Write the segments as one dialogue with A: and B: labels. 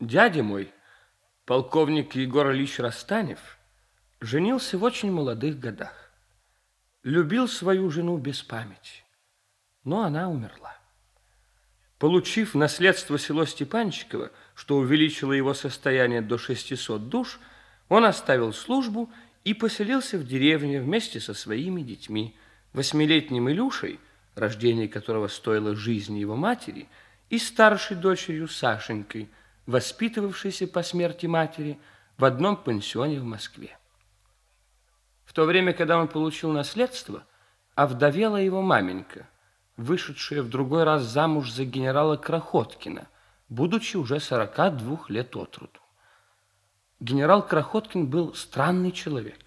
A: Дядя мой, полковник Егор Ильич Растанев, женился в очень молодых годах. Любил свою жену без памяти, но она умерла. Получив наследство село Степанчиково, что увеличило его состояние до 600 душ, он оставил службу и поселился в деревне вместе со своими детьми, восьмилетним Илюшей, рождение которого стоило жизни его матери, и старшей дочерью Сашенькой, воспитывавшейся по смерти матери в одном пансионе в Москве. В то время, когда он получил наследство, овдовела его маменька, вышедшая в другой раз замуж за генерала Крохоткина, будучи уже 42 лет от роду. Генерал Крохоткин был странный человек,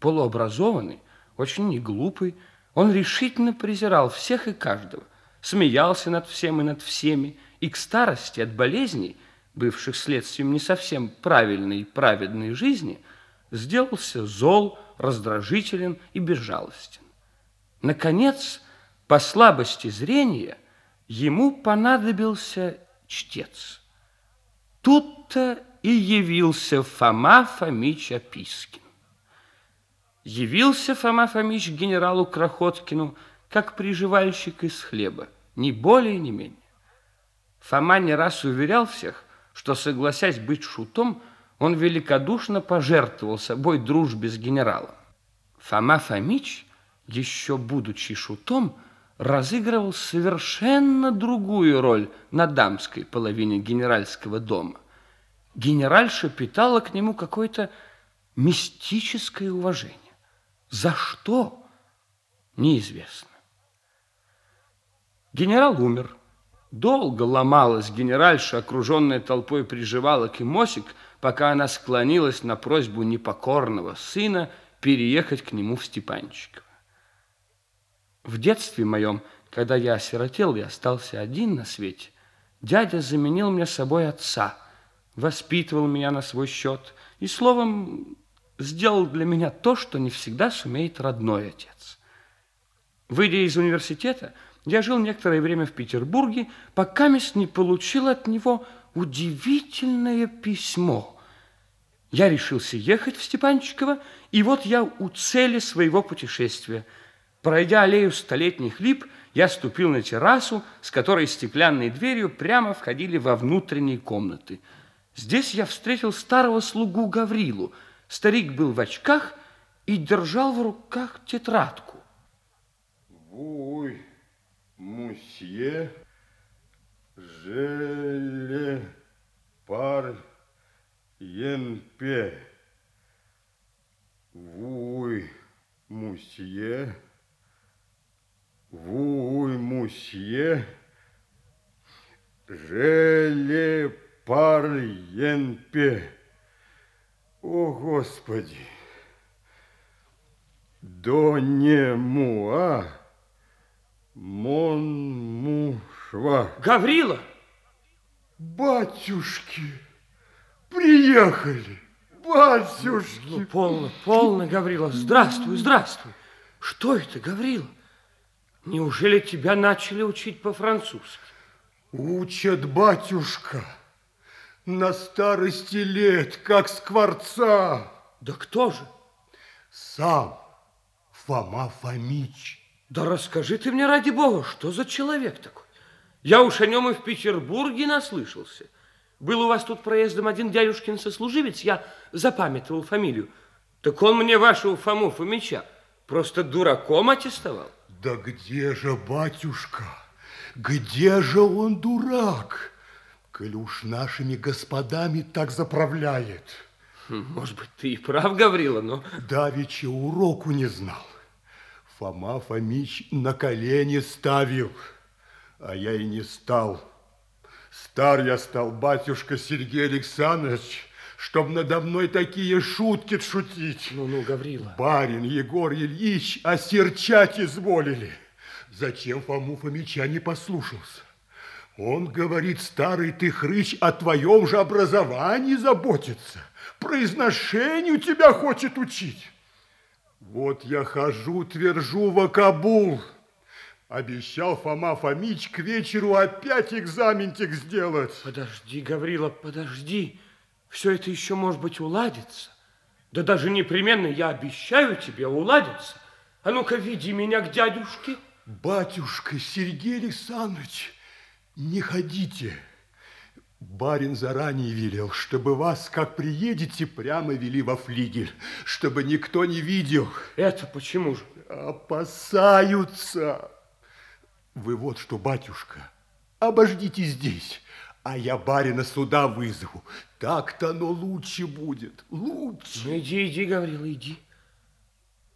A: полуобразованный, очень неглупый, он решительно презирал всех и каждого, смеялся над всем и над всеми, и к старости от болезней, бывших следствием не совсем правильной и праведной жизни, сделался зол, раздражителен и безжалостен. Наконец, по слабости зрения ему понадобился чтец. Тут-то и явился Фома Фомич Опискин. Явился Фома Фомич генералу Крохоткину как приживальщик из хлеба, ни более, ни менее. Фома не раз уверял всех, что, согласясь быть шутом, он великодушно пожертвовал собой дружбе с генералом. Фома Фомич, еще будучи шутом, разыгрывал совершенно другую роль на дамской половине генеральского дома. Генеральша питала к нему какое-то мистическое уважение. За что? Неизвестно. Генерал умер. Долго ломалась генеральша, окруженная толпой приживалок и мосик, пока она склонилась на просьбу непокорного сына переехать к нему в Степанчиково. В детстве моем, когда я осиротел и остался один на свете, дядя заменил мне собой отца, воспитывал меня на свой счет и, словом, сделал для меня то, что не всегда сумеет родной отец. Выйдя из университета, я жил некоторое время в Петербурге, пока мест не получил от него удивительное письмо. Я решился ехать в Степанчиково, и вот я у цели своего путешествия – Пройдя аллею столетних лип, я ступил на террасу, с которой стеклянной дверью прямо входили во внутренние комнаты. Здесь я встретил старого слугу Гаврилу. Старик был в очках и держал в руках тетрадку.
B: Вуй, мусье, желе, пар, енпе. Вуй, мусье, Вуй, мусье, желе парьенпе. О, Господи! До не муа, мон мушва.
A: Гаврила!
B: Батюшки, приехали, батюшки.
A: Ну, полно, полно, Гаврила. Здравствуй, здравствуй. Что это, Гаврила? Неужели тебя начали учить по-французски?
B: Учат, батюшка, на старости лет, как скворца.
A: Да кто же?
B: Сам Фома Фомич.
A: Да расскажи ты мне, ради бога, что за человек такой? Я уж о нем и в Петербурге наслышался. Был у вас тут проездом один дядюшкин сослуживец, я запамятовал фамилию. Так он мне вашего Фому Фомича просто дураком аттестовал.
B: Да где же, батюшка, где же он дурак, коли уж нашими господами так заправляет?
A: Может быть, ты и прав, Гаврила, но...
B: Давича уроку не знал. Фома Фомич на колени ставил, а я и не стал. Стар я стал, батюшка Сергей Александрович, чтоб надо мной такие шутки шутить.
A: Ну-ну, Гаврила.
B: Барин Егор Ильич осерчать изволили. Зачем Фому Фомича не послушался? Он говорит, старый ты хрыч, о твоем же образовании заботится. Произношению тебя хочет учить. Вот я хожу, твержу в Акабул, Обещал Фома Фомич к вечеру опять экзаментик сделать.
A: Подожди, Гаврила, подожди. Все это еще, может быть, уладится. Да даже непременно, я обещаю тебе, уладится. А ну-ка, веди меня к дядюшке.
B: Батюшка Сергей Александрович, не ходите. Барин заранее велел, чтобы вас, как приедете, прямо вели во флигель, чтобы никто не видел.
A: Это почему же?
B: Опасаются. Вы вот что, батюшка, обождите здесь, а я барина сюда вызову. Так-то оно лучше будет, лучше.
A: Ну, иди, иди, Гаврила, иди.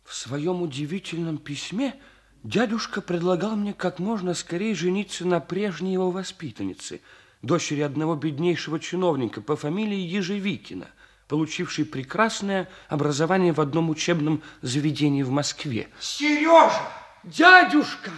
A: В своем удивительном письме дядюшка предлагал мне как можно скорее жениться на прежней его воспитаннице, дочери одного беднейшего чиновника по фамилии Ежевикина, получившей прекрасное образование в одном учебном заведении в Москве.
C: Сережа!
A: Дядюшка!